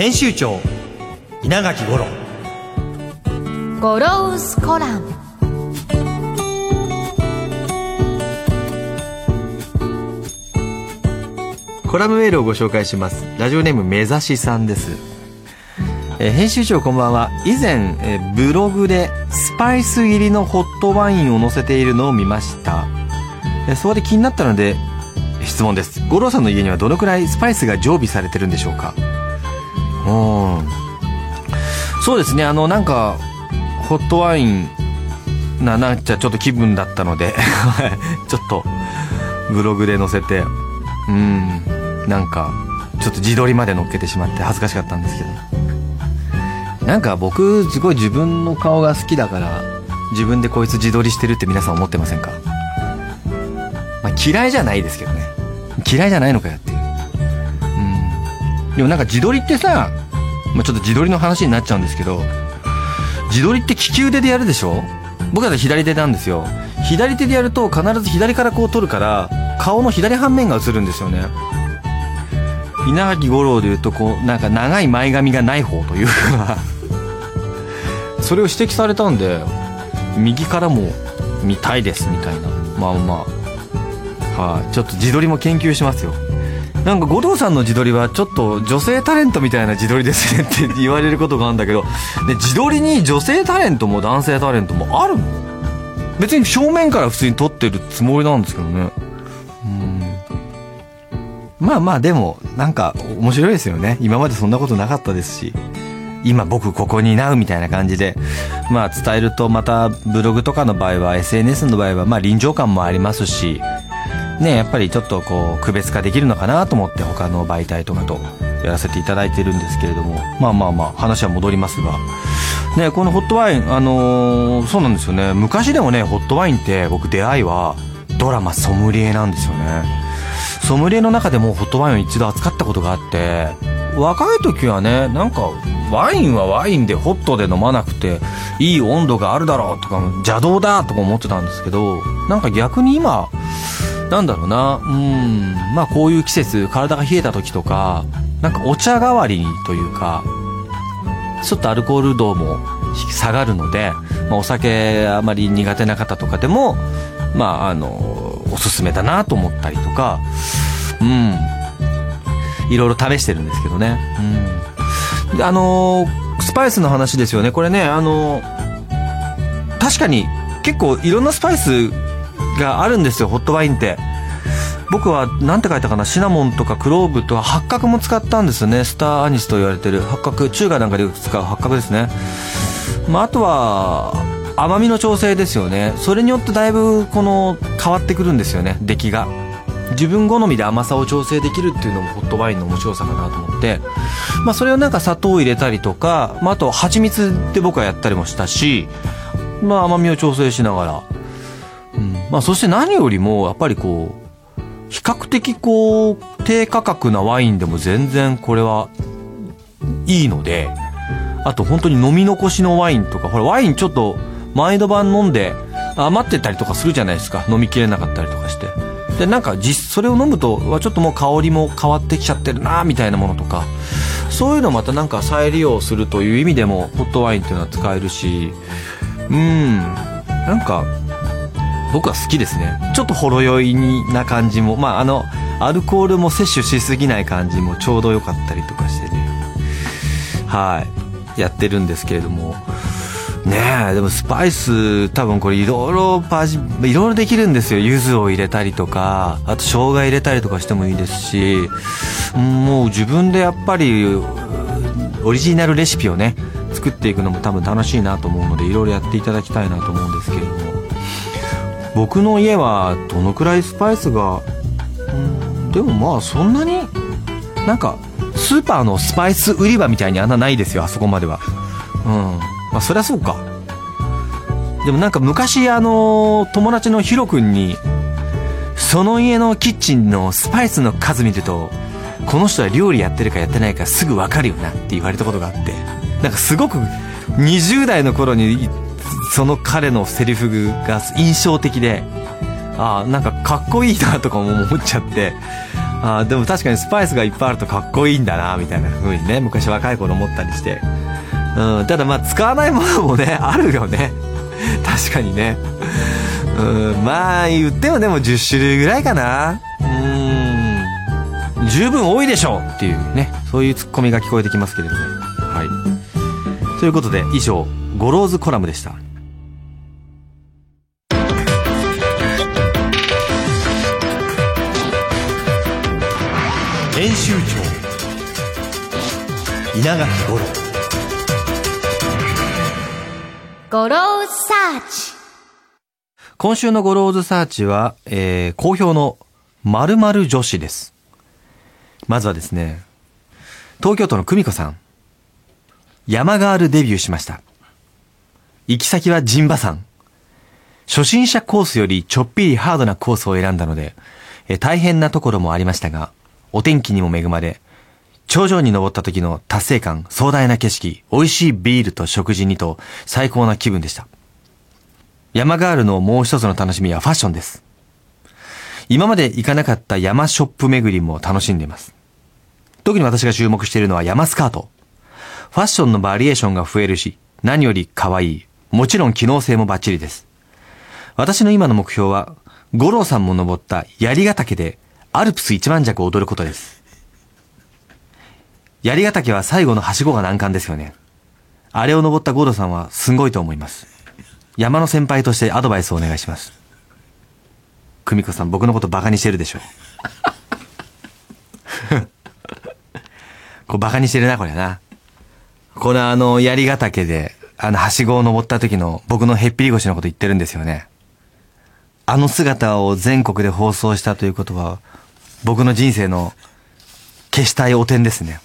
編集長稲垣五郎。ゴロウスコラム。コラムメールをご紹介します。ラジオネーム目指しさんです、えー編集長こんばんは。以前、えーブログでスパイス入りのホットワインを載せているのを見ました、えーそこで気になったので質問です。五郎さんの家にはどのくらいスパイスが常備されてるんでしょうか？うん。そうですね。あのなんかホットワインななっちゃちょっと気分だったので ちょっとブログで載せてうん。なんかちょっと自撮りまで乗っけてしまって恥ずかしかったんですけど。なんか僕すごい自分の顔が好きだから自分でこいつ自撮りしてるって皆さん思ってませんか、まあ、嫌いじゃないですけどね。嫌いじゃないのかよってでもなんか自撮りってさ、まあ、ちょっと自撮りの話になっちゃうんですけど自撮りって利き腕でやるでしょ？僕だと左手なんですよ。左手でやると必ず左からこう撮るから顔の左半面が映るんですよね。稲垣吾郎でいうとこうなんか長い前髪がない方というか。それを指摘されたんで右からも見たいですみたいなまあま。あはい、ちょっと自撮りも研究しますよ。なんか五郎さんの自撮りはちょっと女性タレントみたいな自撮りですねって言われることがあるんだけど で自撮りに女性タレントも男性タレントもあるの？別に正面から普通に撮ってるつもりなんですけどね。うん。まあまあでもなんか面白いですよね。今までそんなことなかったですし今僕ここにいなうみたいな感じでまあ伝えるとまたブログとかの場合は SNS の場合はまあ臨場感もありますしねやっぱりちょっとこう区別化できるのかなと思って他の媒体とかとやらせていただいてるんですけれどもまあまあまあ話は戻りますが。ねこのホットワインあのーそうなんですよね。昔でもねホットワインって僕出会いはドラマソムリエなんですよね。ソムリエの中でもホットワインを一度扱ったことがあって若い時はねなんかワインはワインでホットで飲まなくていい温度があるだろうとか邪道だとか思ってたんですけどなんか逆に今なんだろうな。うん。まあこういう季節体が冷えた時とかなんかお茶代わりにというかちょっとアルコール度も下がるので、まあ、お酒あまり苦手な方とかでもまああのおすすめだなと思ったりとかうん。いろいろ試してるんですけどね。うん。あのスパイスの話ですよね。これねあの確かに結構いろんなスパイスがあるんですよホットワインって。僕は何て書いたかなシナモンとかクローブとか八角も使ったんですよね。スターアニスと言われてる。八角中華なんかでよく使う八角ですね、まあ、あとは甘みの調整ですよね。それによってだいぶこの変わってくるんですよね出来が。自分好みで甘さを調整できるっていうのもホットワインの面白さかなと思って、まあ、それをなんか砂糖を入れたりとか、まあ、あと蜂蜜で僕はやったりもしたし、まあ、甘みを調整しながら、まあ、そして何よりもやっぱりこう比較的こう低価格なワインでも全然これはいいのであと本当に飲み残しのワインとかほらワインちょっと毎度晩飲んで余ってたりとかするじゃないですか。飲みきれなかったりとかして。でなんか実それを飲むとわちょっともう香りも変わってきちゃってるなみたいなものとか。そういうのまたなんか再利用するという意味でもホットワインっていうのは使えるし。うん。なんか僕は好きですね。ちょっとほろ酔いな感じも。まああのアルコールも摂取しすぎない感じもちょうど良かったりとかしてね。はい。やってるんですけれども。ねえでもスパイス多分これいろいろパジいろいろできるんですよ。柚子を入れたりとかあと生姜入れたりとかしてもいいですしもう自分でやっぱりオリジナルレシピをね作っていくのも多分楽しいなと思うのでいろいろやっていただきたいなと思うんですけれども。僕の家はどのくらいスパイスが？うん。でもまあそんなになんかスーパーのスパイス売り場みたいにあんなないですよあそこまでは。うん。まあそりゃそうか。でもなんか昔あの友達のヒロ君にその家のキッチンのスパイスの数見るとこの人は料理やってるかやってないかすぐ分かるよなって言われたことがあって。なんかすごく20代の頃にその彼のセリフが印象的でああなんかかっこいいなとかも思っちゃってああでも確かにスパイスがいっぱいあるとかっこいいんだなみたいな風にね昔若い頃思ったりして、うん、ただまあ使わないものもね あるよね。確かにね。うんまあ言ってもでも10種類ぐらいかな。うん。十分多いでしょうっていうねそういうツッコミが聞こえてきますけれども。はい。ということで以上Goro's Column でした編集長稲垣吾郎 Goro's Search今週の Goro's Search は、えー、好評の〇〇女子です。まずはですね、東京都の久美子さん。山ガールデビューしました。行き先は陣馬山。初心者コースよりちょっぴりハードなコースを選んだので、え大変なところもありましたが、お天気にも恵まれ、頂上に登った時の達成感、壮大な景色、美味しいビールと食事にと最高な気分でした。山ガールのもう一つの楽しみはファッションです。今まで行かなかった山ショップ巡りも楽しんでいます。特に私が注目しているのは山スカート。ファッションのバリエーションが増えるし、何より可愛い。もちろん機能性もバッチリです。私の今の目標は、五郎さんも登った槍ヶ岳でアルプス一番弱を踊ることです。槍ヶ岳は最後のはしごが難関ですよね。あれを登った五郎さんはすごいと思います。山の先輩としてアドバイスをお願いします。久美子さん、僕のことバカにしてるでしょう。こうバカにしてるな、これな。このあの、槍ヶ岳で、あの、はしごを登った時の僕のへっぴり腰のこと言ってるんですよね。あの姿を全国で放送したということは、僕の人生の消したい汚点ですね。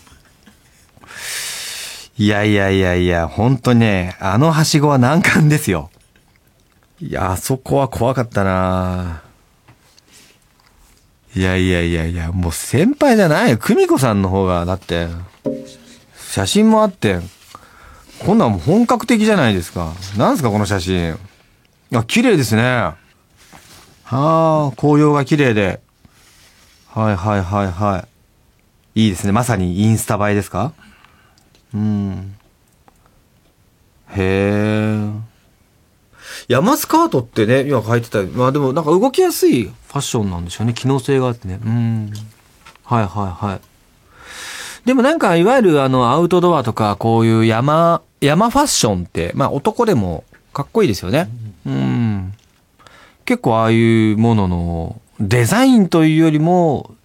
いやいやいやいや、ほんとね、あのはしごは難関ですよ。いや、あそこは怖かったないやいやいやいや、もう先輩じゃないよ。久美子さんの方が、だって、写真もあって、こんなんもう本格的じゃないですか。なんすか、この写真。あ、綺麗ですね。はあ、紅葉が綺麗で。はいはいはいはい。いいですね。まさにインスタ映えですか？うん。へえ。山スカートってね、今書いてた。まあでもなんか動きやすいファッションなんでしょうね。機能性があってね。うん。はいはいはい。でもなんかいわゆるあのアウトドアとかこういう山、山ファッションって、まあ男でもかっこいいですよね。うん。結構ああいうもののデザインというよりも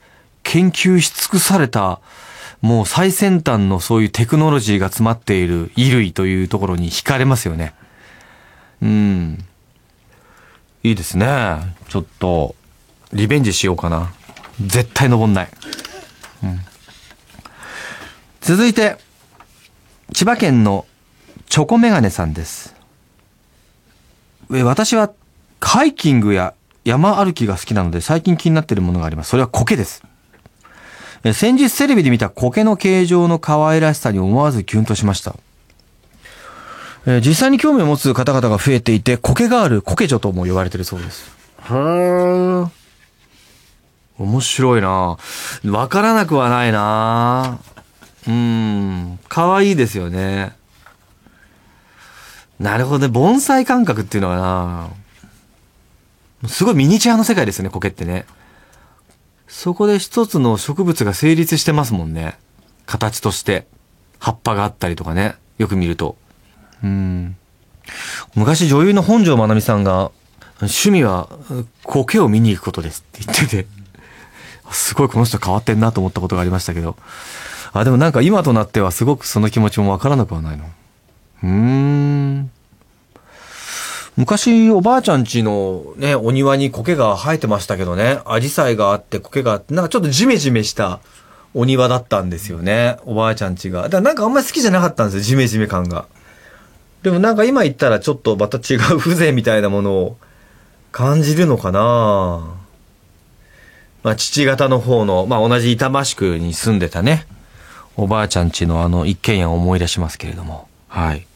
研究し尽くされたもう最先端のそういうテクノロジーが詰まっている衣類というところに惹かれますよね。うん。いいですね。ちょっと、リベンジしようかな。絶対登んない。うん。続いて、千葉県のチョコメガネさんです。私はハイキングや山歩きが好きなので最近気になっているものがあります。それは苔です。先日テレビで見た苔の形状の可愛らしさに思わずキュンとしました。え、実際に興味を持つ方々が増えていて、苔がある苔女とも呼ばれてるそうです。へー。面白いなわからなくはないなうん。可愛いいですよね。なるほどね。盆栽感覚っていうのはなすごいミニチュアの世界ですよね、苔ってね。そこで一つの植物が成立してますもんね。形として。葉っぱがあったりとかね。よく見ると。うん。昔女優の本庄まなみさんが、趣味は苔を見に行くことですって言ってて、すごいこの人変わってんなと思ったことがありましたけど、あ、でもなんか今となってはすごくその気持ちもわからなくはないの。うん。昔、おばあちゃん家のね、お庭に苔が生えてましたけどね、アジサイがあって苔があって、なんかちょっとジメジメしたお庭だったんですよね、おばあちゃん家が。だからなんかあんまり好きじゃなかったんですよ、ジメジメ感が。でもなんか今言ったらちょっとまた違う風情みたいなものを感じるのかなまあ父方の方の、まあ同じ板橋区に住んでたね、おばあちゃん家のあの一軒家を思い出しますけれども。はい。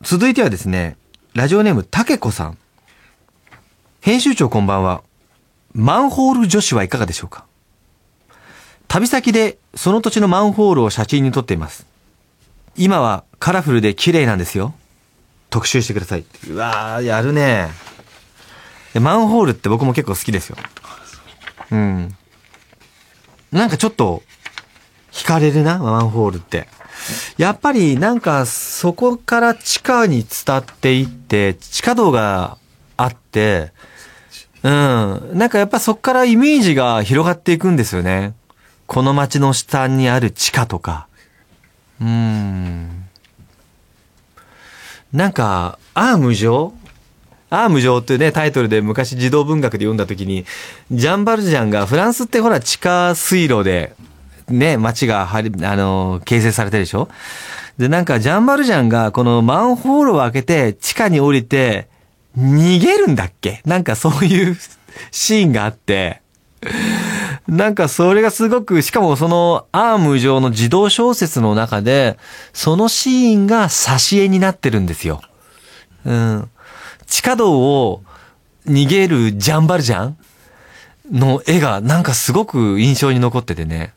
続いてはですね、ラジオネームたけこさん。編集長こんばんは。マンホール女子はいかがでしょうか？旅先でその土地のマンホールを写真に撮っています。今はカラフルで綺麗なんですよ。特集してください。うわー、やるね。マンホールって僕も結構好きですよ。うん。なんかちょっと、惹かれるな、マンホールって。やっぱりなんかそこから地下に伝っていって、地下道があって、うん。なんかやっぱそこからイメージが広がっていくんですよね。この街の下にある地下とか。うん。なんか、アーム上アーム上っていうね、タイトルで昔児童文学で読んだ時に、ジャンバルジャンがフランスってほら地下水路でね、街がはり、あの、形成されてるでしょ？で、なんか、ジャンバルジャンが、このマンホールを開けて、地下に降りて、逃げるんだっけ？なんかそういう シーンがあって、なんかそれがすごく、しかもそのアーム上の自動小説の中で、そのシーンが挿絵になってるんですよ。うん。地下道を逃げるジャンバルジャンの絵がなんかすごく印象に残っててね。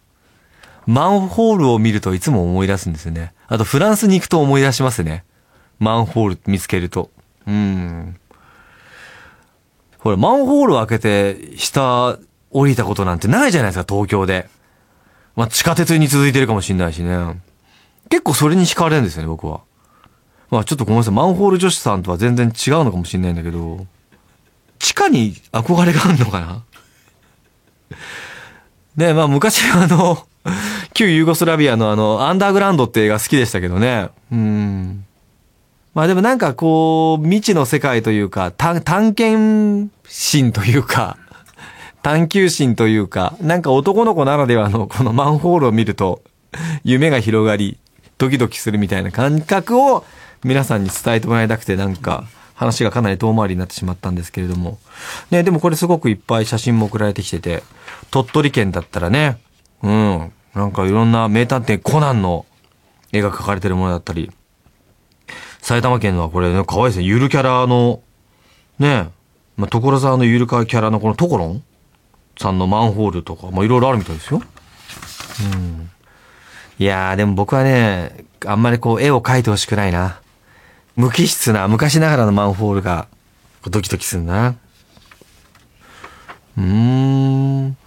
マンホールを見るといつも思い出すんですよね。あとフランスに行くと思い出しますね。マンホール見つけると。うん。ほら、マンホールを開けて下降りたことなんてないじゃないですか、東京で。まあ、地下鉄に続いてるかもしんないしね。結構それに惹かれるんですよね、僕は。まあちょっとごめんなさい、マンホール女子さんとは全然違うのかもしんないんだけど、地下に憧れがあるのかな？ねまあ昔あの、旧ユーゴスラビアのあの、アンダーグラウンドって映画好きでしたけどね。うん。まあでもなんかこう、未知の世界というか、探、検心というか、探求心というか、なんか男の子ならではのこのマンホールを見ると、夢が広がり、ドキドキするみたいな感覚を皆さんに伝えてもらいたくて、なんか、話がかなり遠回りになってしまったんですけれども。ね、でもこれすごくいっぱい写真も送られてきてて、鳥取県だったらね、うん、なんかいろんな名探偵コナンの絵が描かれてるものだったり、埼玉県のはこれね、可愛いですね。ゆるキャラの、ね、まあ、所沢のゆるキャラのこのトコロンさんのマンホールとか、まあ、いろいろあるみたいですよ。うん。いやー、でも僕はね、あんまりこう、絵を描いてほしくないな。無機質な、昔ながらのマンホールが、ドキドキするな。うーん。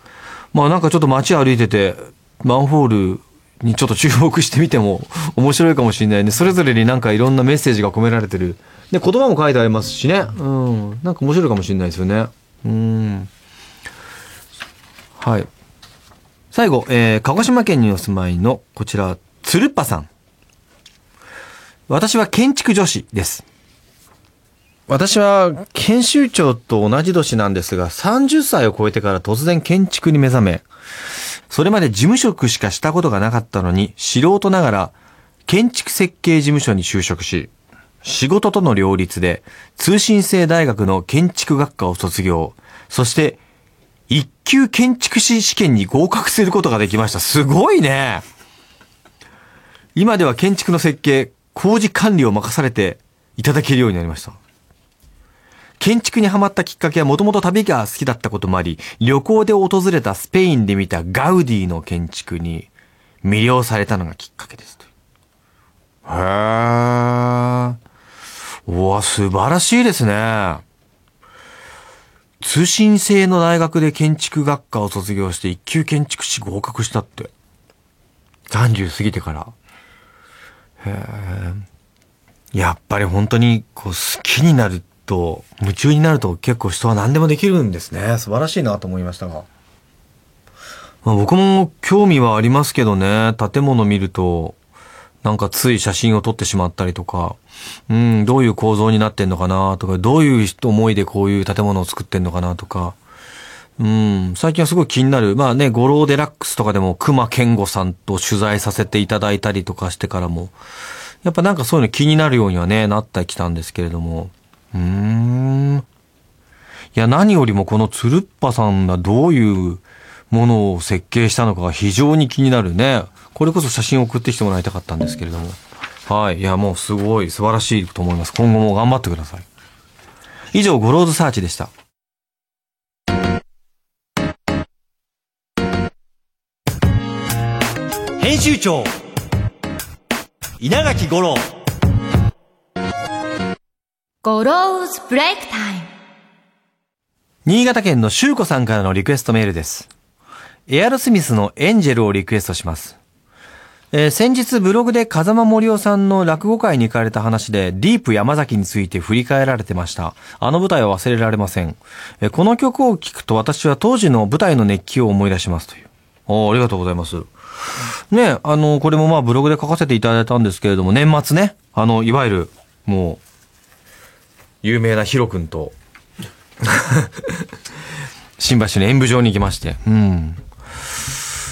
まあなんかちょっと街歩いてて、マンホールにちょっと注目してみても 面白いかもしれないね。それぞれになんかいろんなメッセージが込められてる。で、言葉も書いてありますしね。うん。なんか面白いかもしれないですよね。うん。はい。最後、えー、鹿児島県にお住まいの、こちら、つるっぱさん。私は建築女子です。私は研修長と同じ年なんですが、30歳を超えてから突然建築に目覚め、それまで事務職しかしたことがなかったのに、素人ながら建築設計事務所に就職し、仕事との両立で通信制大学の建築学科を卒業、そして一級建築士試験に合格することができました。すごいね今では建築の設計、工事管理を任されていただけるようになりました。建築にはまったきっかけはもともと旅が好きだったこともあり、旅行で訪れたスペインで見たガウディの建築に魅了されたのがきっかけですへー。うわ、素晴らしいですね。通信制の大学で建築学科を卒業して一級建築士合格したって。30過ぎてから。へー。やっぱり本当にこう好きになると、夢中になると結構人は何でもできるんですね。素晴らしいなと思いましたが。まあ、僕も興味はありますけどね、建物見ると、なんかつい写真を撮ってしまったりとか、うん、どういう構造になってんのかなとか、どういう思いでこういう建物を作ってんのかなとか、うん、最近はすごい気になる。まあね、五郎デラックスとかでも熊健吾さんと取材させていただいたりとかしてからも、やっぱなんかそういうの気になるようにはね、なってきたんですけれども。うん。いや、何よりもこのつるっぱさんがどういうものを設計したのかが非常に気になるね。これこそ写真を送ってきてもらいたかったんですけれども。はい。いや、もうすごい素晴らしいと思います。今後も頑張ってください。以上、ゴローズサーチでした。編集長稲垣五郎Goro's Break Time新潟県のしゅうこさんからのリクエストメールです。エアロスミスのエンジェルをリクエストします。えー、先日ブログで風間森夫さんの落語会に行かれた話で、ディープ山崎について振り返られてました。あの舞台は忘れられません。えー、この曲を聴くと私は当時の舞台の熱気を思い出しますという。おありがとうございます。ね、あの、これもまあブログで書かせていただいたんですけれども、年末ね、あの、いわゆる、もう、有名なヒロ君と 新橋の演舞場に行きまして、うん。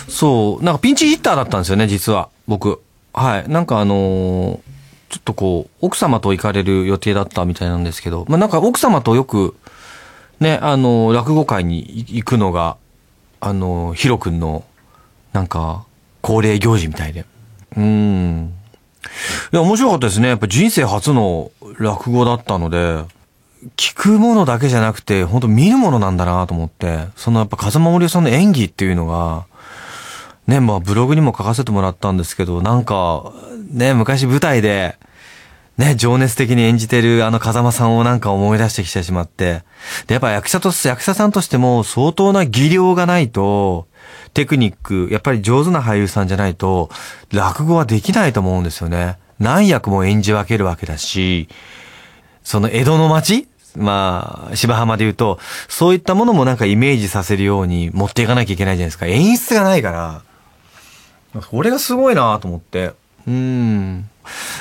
そう、なんかピンチヒッターだったんですよね、実は。僕。はい。なんかあのー、ちょっとこう、奥様と行かれる予定だったみたいなんですけど、まあなんか奥様とよく、ね、あのー、落語会に行くのが、あのー、ヒロ君の、なんか、恒例行事みたいで。うん。いや、面白かったですね。やっぱ人生初の落語だったので、聞くものだけじゃなくて、本当見るものなんだなと思って、そのやっぱ風間森さんの演技っていうのが、ね、まあブログにも書かせてもらったんですけど、なんか、ね、昔舞台で、ね、情熱的に演じてるあの風間さんをなんか思い出してきてしまって、で、やっぱ役者と、役者さんとしても相当な技量がないと、テクニック、やっぱり上手な俳優さんじゃないと、落語はできないと思うんですよね。何役も演じ分けるわけだし、その江戸の街まあ、芝浜で言うと、そういったものもなんかイメージさせるように持っていかなきゃいけないじゃないですか。演出がないから、これがすごいなと思って。うん。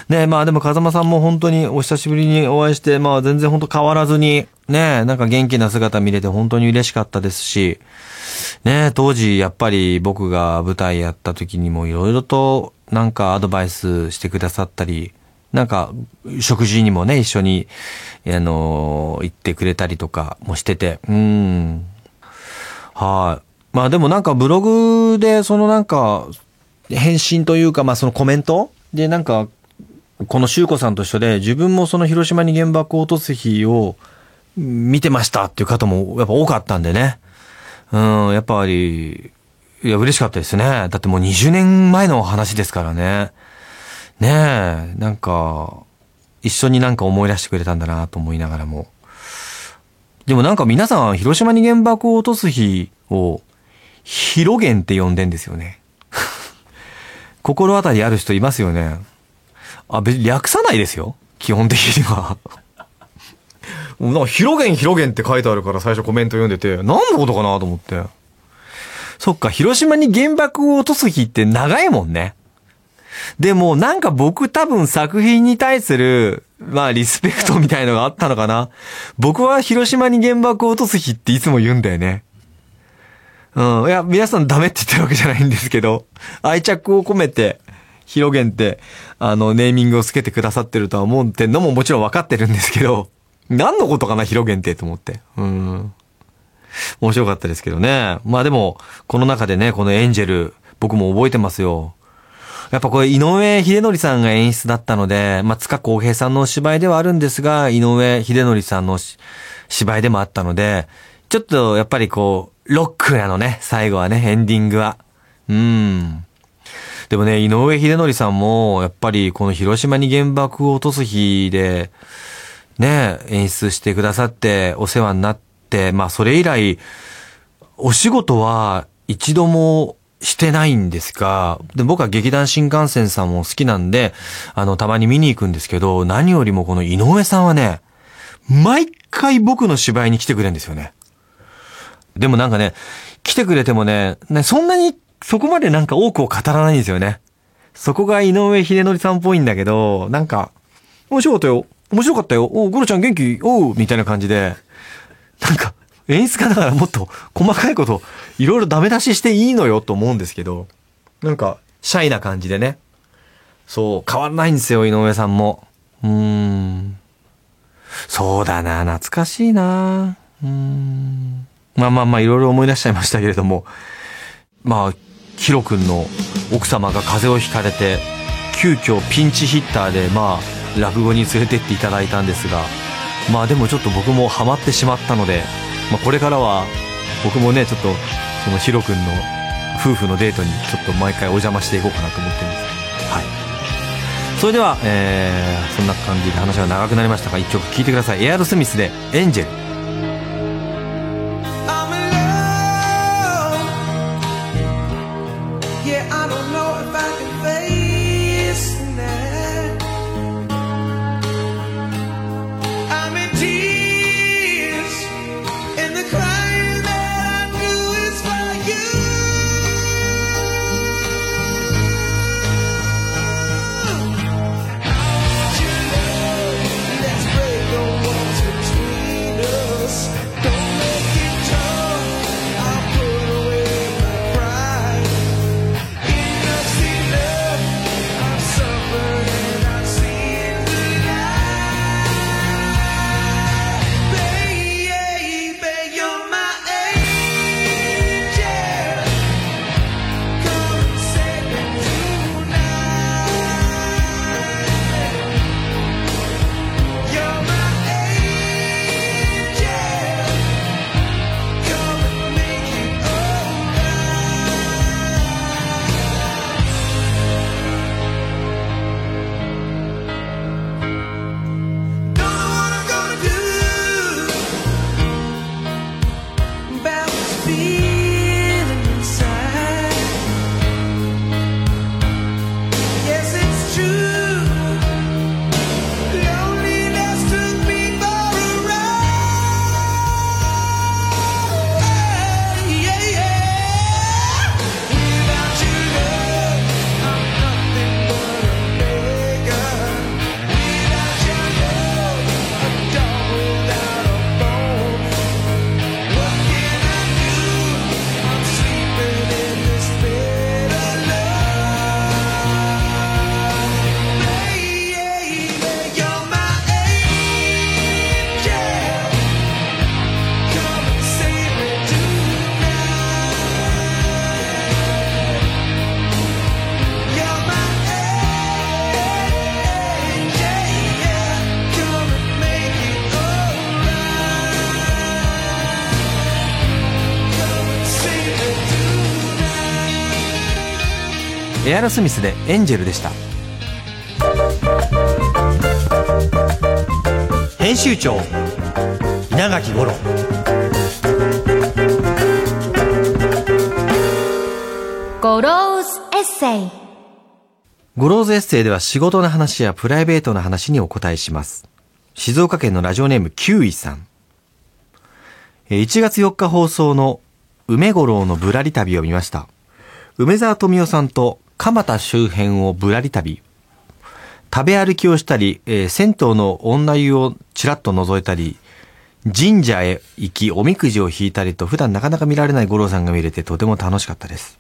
ねまあでも風間さんも本当にお久しぶりにお会いして、まあ全然本当変わらずに、ねなんか元気な姿見れて本当に嬉しかったですし、ね当時やっぱり僕が舞台やった時にもいろいろとなんかアドバイスしてくださったり、なんか食事にもね一緒に、あの行ってくれたりとかもしてて、うん。はい、まあでもなんかブログでそのなんか返信というかまあそのコメントでなんかこの修子さんと一緒で自分もその広島に原爆を落とす日を見てましたっていう方もやっぱ多かったんでね。うん、やっぱり、いや、嬉しかったですね。だってもう20年前の話ですからね。ねえ、なんか、一緒になんか思い出してくれたんだなと思いながらも。でもなんか皆さん、広島に原爆を落とす日を、広源って呼んでんですよね。心当たりある人いますよね。あ、別に略さないですよ。基本的には。もうなんか、広げん広げんって書いてあるから最初コメント読んでて、何のことかなと思って。そっか、広島に原爆を落とす日って長いもんね。でも、なんか僕多分作品に対する、まあ、リスペクトみたいのがあったのかな。僕は広島に原爆を落とす日っていつも言うんだよね。うん。いや、皆さんダメって言ってるわけじゃないんですけど、愛着を込めて、広げんって、あの、ネーミングをつけてくださってるとは思うってのももちろん分かってるんですけど、何のことかな、広げんってと思って。うん。面白かったですけどね。まあでも、この中でね、このエンジェル、僕も覚えてますよ。やっぱこれ井上秀則さんが演出だったので、まあ、塚公平さんの芝居ではあるんですが、井上秀則さんの芝居でもあったので、ちょっとやっぱりこう、ロックなのね、最後はね、エンディングは。うん。でもね、井上秀則さんも、やっぱりこの広島に原爆を落とす日で、ね、演出してくださってお世話になって、まあそれ以来、お仕事は一度もしてないんですが、で僕は劇団新幹線さんも好きなんで、あの、たまに見に行くんですけど、何よりもこの井上さんはね、毎回僕の芝居に来てくれるんですよね。でもなんかね、来てくれてもね、ねそんなにそこまでなんか多くを語らないんですよね。そこが井上秀則さんっぽいんだけど、なんか、面白かったよ。面白かったよ。おう、ゴロちゃん元気？おう、みたいな感じで、なんか、演出家だからもっと細かいこと、いろいろダメ出ししていいのよと思うんですけど、なんか、シャイな感じでね。そう、変わらないんですよ、井上さんも。うーん。そうだな、懐かしいな。うーん。まあまあまあ、いろいろ思い出しちゃいましたけれども。まあ、ヒロ君の奥様が風邪をひかれて、急遽ピンチヒッターで、まあ、落語に連れてっていただいたんですが、まあでもちょっと僕もハマってしまったので、まあこれからは、僕もね、ちょっと、そのヒロ君の夫婦のデートにちょっと毎回お邪魔していこうかなと思ってます。はい。それでは、えー、そんな感じで話が長くなりましたが、一曲聴いてください。エアロスミスで、エンジェル。エアロスミスでエンジェルでした編集長稲垣吾郎 Goro's Essay Goro's Essay では仕事の話やプライベートな話にお答えします。静岡県のラジオネームキウイさん。えー1月4日放送の梅五郎のぶらり旅を見ました。梅沢富美男さんと蒲田周辺をぶらり旅。食べ歩きをしたり、えー銭湯の女湯をちらっと覗いたり、神社へ行きおみくじを引いたりと普段なかなか見られない五郎さんが見れてとても楽しかったです。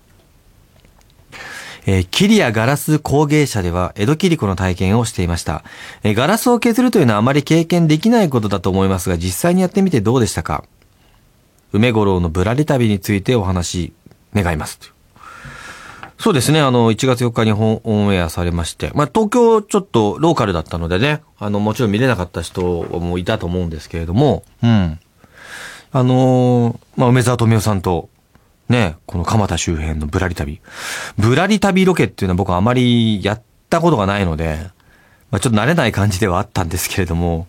えーキリやガラス工芸社では江戸切子の体験をしていました、えーガラスを削るというのはあまり経験できないことだと思いますが、実際にやってみてどうでしたか？梅五郎のぶらり旅についてお話願います。そうですね、あの、1月4日に本オンエアされまして、まあ、東京ちょっとローカルだったのでね、あの、もちろん見れなかった人もいたと思うんですけれども、うん。あのーまあ、梅沢富美男さんと、ね、この蒲田周辺のぶらり旅。ぶらり旅ロケっていうのは僕はあまりやったことがないので、まあ、ちょっと慣れない感じではあったんですけれども、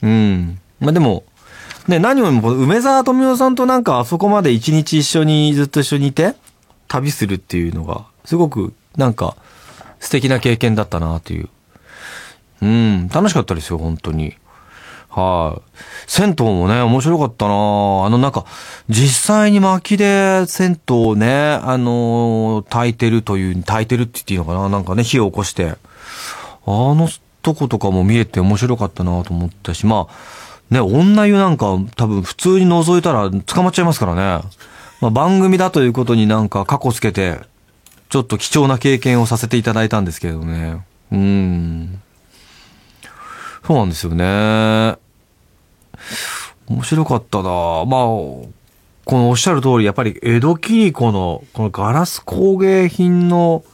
うん。まあ、でも、ね、何よりも梅沢富美男さんとなんかあそこまで一日一緒にずっと一緒にいて、旅するっていうのが、すごくなんか素敵な経験だったなっていう。うん、楽しかったですよ、本当に。はい。銭湯もね、面白かったなあの、なんか、実際に薪で銭湯をね、あのー炊いてるという、炊いてるって言っていいのかな？なんかね、火を起こして。あのとことかも見えて面白かったなと思ったし、まあ、ね、女湯なんか多分普通に覗いたら捕まっちゃいますからね。まあ、番組だということになんか過去つけて、ちょっと貴重な経験をさせていただいたんですけれどね。うん。そうなんですよね。面白かったなまあ、このおっしゃる通り、やっぱり江戸切子の、このガラス工芸品の、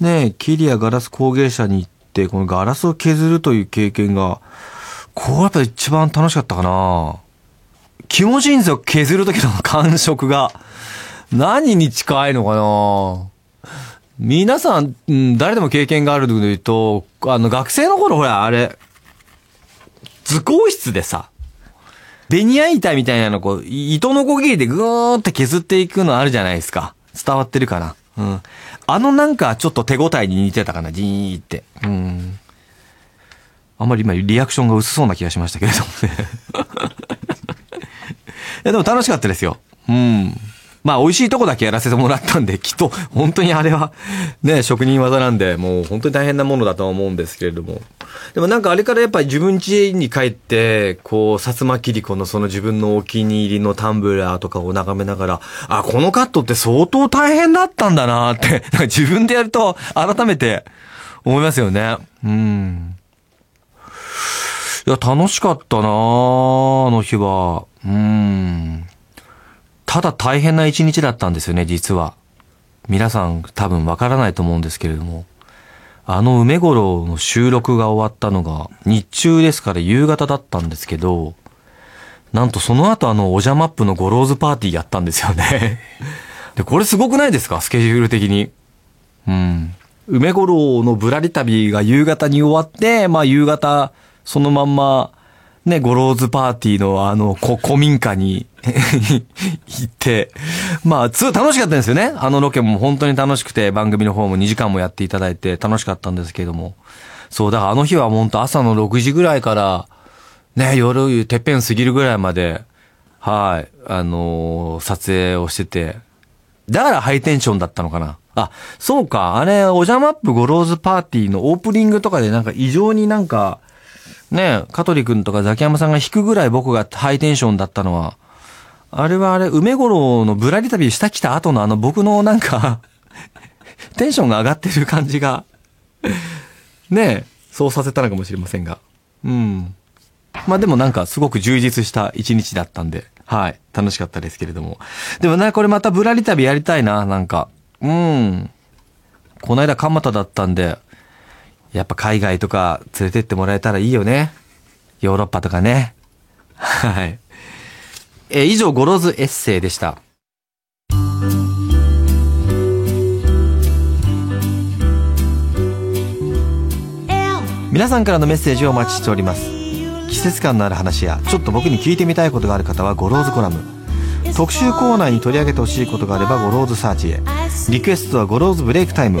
ね、切りやガラス工芸社に行って、このガラスを削るという経験が、こうやっぱ一番楽しかったかな気持ちいいんですよ、削る時の感触が。何に近いのかな皆さん、うん誰でも経験があるというと、あの、学生の頃ほら、あれ、図工室でさ、ベニヤ板みたいなのこう、糸のこぎりでぐーって削っていくのあるじゃないですか。伝わってるかな。うん。あのなんかちょっと手応えに似てたかな、ジーって。うん。あんまり今リアクションが薄そうな気がしましたけれどもね。いやでも楽しかったですよ。うん。まあ美味しいとこだけやらせてもらったんで、きっと本当にあれはね、職人技なんで、もう本当に大変なものだとは思うんですけれども。でもなんかあれからやっぱり自分家に帰って、こう、薩摩切子のその自分のお気に入りのタンブラーとかを眺めながら、あ、このカットって相当大変だったんだなって、なんか自分でやると改めて思いますよね。うん。いや、楽しかったなあの日は。うん。ただ大変な一日だったんですよね、実は。皆さん多分わからないと思うんですけれども。あの梅五郎の収録が終わったのが日中ですから夕方だったんですけど、なんとその後あのおじゃマップのゴローズパーティーやったんですよね。で、これすごくないですか？スケジュール的に。うん。梅五郎のぶらり旅が夕方に終わって、まあ夕方、そのまんま、ね、ゴローズパーティーのあの、こ古民家に 行って、まあ、つ、楽しかったんですよね。あのロケも本当に楽しくて、番組の方も2時間もやっていただいて楽しかったんですけれども。そう、だからあの日は本当朝の6時ぐらいから、ね、夜、てっぺん過ぎるぐらいまで、はい、あのー撮影をしてて、だからハイテンションだったのかな。あ、そうか。あれ、おじゃマップゴローズパーティーのオープニングとかでなんか異常になんか、ね、香取くんとかザキヤマさんが弾くぐらい僕がハイテンションだったのは、あれはあれ、梅五郎のぶらり旅した来た後のあの僕のなんか、テンションが上がってる感じが、ね、そうさせたのかもしれませんが。うん。まあでもなんかすごく充実した一日だったんで、はい。楽しかったですけれども。でもね、これまたぶらり旅やりたいな、なんか。うん。この間蒲田だったんで、やっぱ海外とか連れてってもらえたらいいよね。ヨーロッパとかね。はい。え以上、 Goro's Essay でした。皆さんからのメッセージをお待ちしております。季節感のある話や、ちょっと僕に聞いてみたいことがある方は、 Goro's Column。特集コーナーに取り上げてほしいことがあれば、 Goro's Search へ。リクエストは Goro's Break Time。